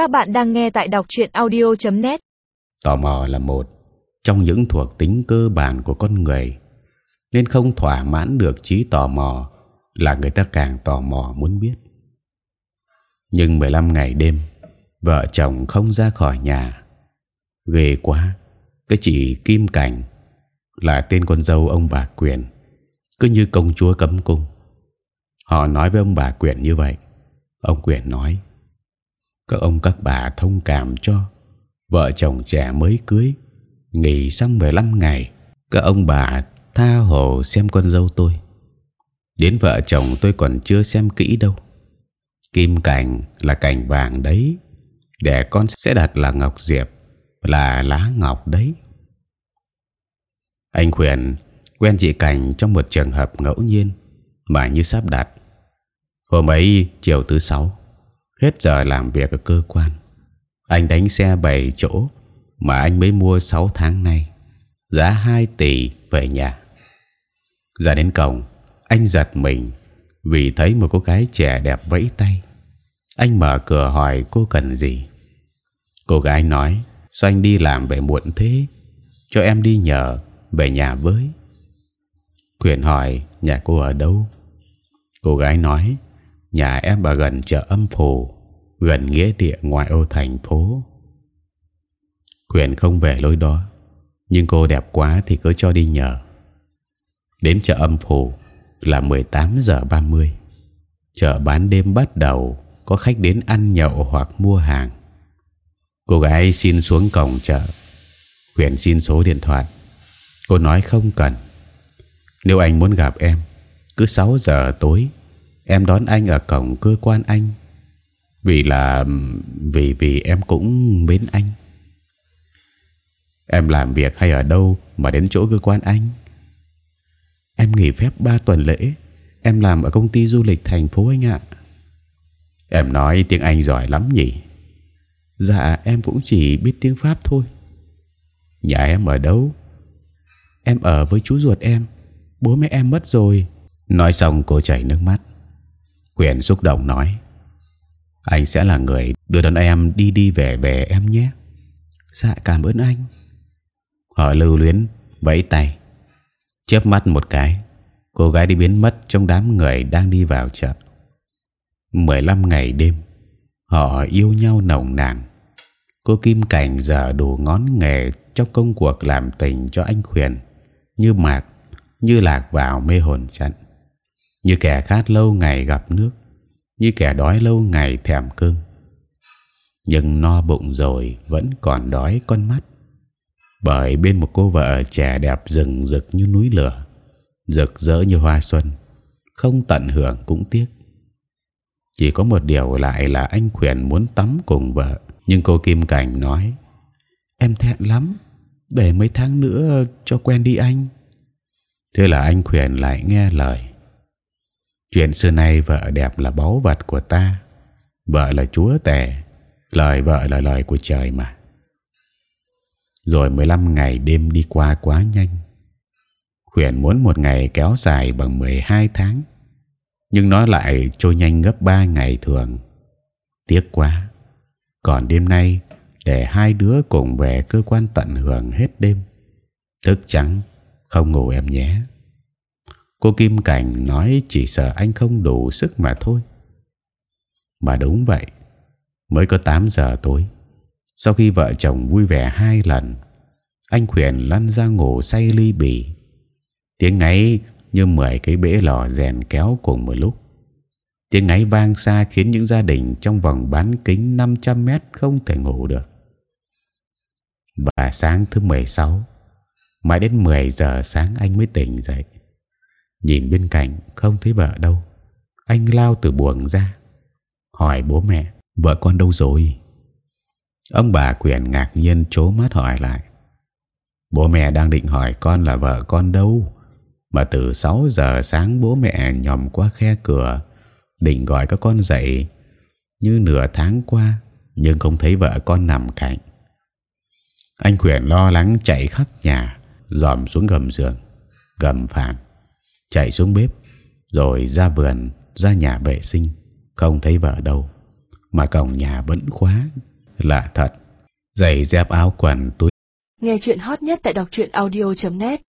Các bạn đang nghe tại đọc truyện audio.net. Tò mò là một trong những thuộc tính cơ bản của con người, nên không thỏa mãn được trí tò mò là người ta càng tò mò muốn biết. Nhưng 15 ngày đêm, vợ chồng không ra khỏi nhà, ghê quá. Cái chị Kim Cảnh là tên con dâu ông bà Quyền, cứ như công chúa cấm cung. Họ nói với ông bà Quyền như vậy. Ông Quyền nói: các ông các bà thông cảm cho. Vợ chồng trẻ mới cưới, nghỉ xong 15 ngày, các ông bà tha hồ xem con dâu tôi. Đến vợ chồng tôi còn chưa xem kỹ đâu. Kim cảnh là cảnh vàng đấy để con sẽ đặt là ngọc diệp, là lá ngọc đấy. Anh khuyển quen chị cảnh trong một trường hợp ngẫu nhiên mà như sắp đặt. Hôm ấy chiều thứ sáu hết giờ làm việc ở cơ quan. Anh đánh xe bảy chỗ mà anh mới mua 6 tháng nay. Giá 2 tỷ về nhà. Ra đến cổng, anh giật mình vì thấy một cô gái trẻ đẹp vẫy tay. Anh mở cửa hỏi cô cần gì. Cô gái nói, sao anh đi làm về muộn thế? Cho em đi nhờ, về nhà với. Quyền hỏi, nhà cô ở đâu? Cô gái nói, nhà em ở gần chợ âm phủ gần nghĩa địa ngoại ô thành phố. Quyền không về lối đó, nhưng cô đẹp quá thì cứ cho đi nhờ. Đến chợ âm phủ là 18 giờ 30 chợ bán đêm bắt đầu, có khách đến ăn nhậu hoặc mua hàng. Cô gái xin xuống cổng chợ. Quyền xin số điện thoại. Cô nói không cần. Nếu anh muốn gặp em, cứ 6 giờ tối, em đón anh ở cổng cơ quan anh vì là, vì vì em cũng mến anh. Em làm việc hay ở đâu mà đến chỗ cơ quan anh? Em nghỉ phép 3 tuần lễ. Em làm ở công ty du lịch thành phố anh ạ. Em nói tiếng anh giỏi lắm nhỉ? Dạ em cũng chỉ biết tiếng pháp thôi. Nhà em ở đâu? Em ở với chú ruột em. Bố mẹ em mất rồi. Nói xong cô chảy nước mắt. Quyền xúc động nói anh sẽ là người đưa đón em đi đi về về em nhé. Dạ cảm ơn anh. Họ lưu luyến vẫy tay. Chớp mắt một cái cô gái đi biến mất trong đám người đang đi vào chợ. 15 ngày đêm họ yêu nhau nồng nàn. Cô kim cảnh giờ đủ ngón nghề trong công cuộc làm tình cho anh khuyển như mạc như lạc vào mê hồn trận. Như kẻ khát lâu ngày gặp nước như kẻ đói lâu ngày thèm cơm. Nhưng no bụng rồi vẫn còn đói con mắt. Bởi bên một cô vợ trẻ đẹp rừng rực như núi lửa, rực rỡ như hoa xuân, không tận hưởng cũng tiếc. Chỉ có một điều lại là anh khuyển muốn tắm cùng vợ, nhưng cô kim cảnh nói, em thẹn lắm, để mấy tháng nữa cho quen đi anh. Thế là anh khuyển lại nghe lời chuyện xưa nay vợ đẹp là báu vật của ta. Vợ là chúa tể, lời vợ là lời của trời mà. Rồi 15 ngày đêm đi qua quá nhanh. Khuyển muốn một ngày kéo dài bằng 12 tháng. Nhưng nó lại trôi nhanh gấp ba ngày thường. Tiếc quá. Còn đêm nay, để hai đứa cùng về cơ quan tận hưởng hết đêm. Thức trắng, không ngủ em nhé cô kim cảnh nói chỉ sợ anh không đủ sức mà thôi. Mà đúng vậy, mới có 8 giờ tối. Sau khi vợ chồng vui vẻ hai lần, anh khuyển lăn ra ngủ say ly bì. Tiếng ngáy như mười cái bể lò rèn kéo cùng một lúc. Tiếng ngáy vang xa khiến những gia đình trong vòng bán kính 500 mét không thể ngủ được. Và sáng thứ 16 mãi đến 10 giờ sáng anh mới tỉnh dậy nhìn bên cạnh không thấy vợ đâu. Anh lao từ buồng ra, hỏi bố mẹ, vợ con đâu rồi? Ông bà quyền ngạc nhiên chố mắt hỏi lại, bố mẹ đang định hỏi con là vợ con đâu? Mà từ 6 giờ sáng bố mẹ nhòm qua khe cửa, định gọi các con dậy. Như nửa tháng qua, nhưng không thấy vợ con nằm cạnh. Anh quyền lo lắng chạy khắp nhà, dòm xuống gầm giường, gầm phản chạy xuống bếp, rồi ra vườn, ra nhà vệ sinh. Không thấy vợ đâu, mà cổng nhà vẫn khóa, lạ thật. Giày dép áo quần túi nghe chuyện hot nhất tại đọc truyện audio.net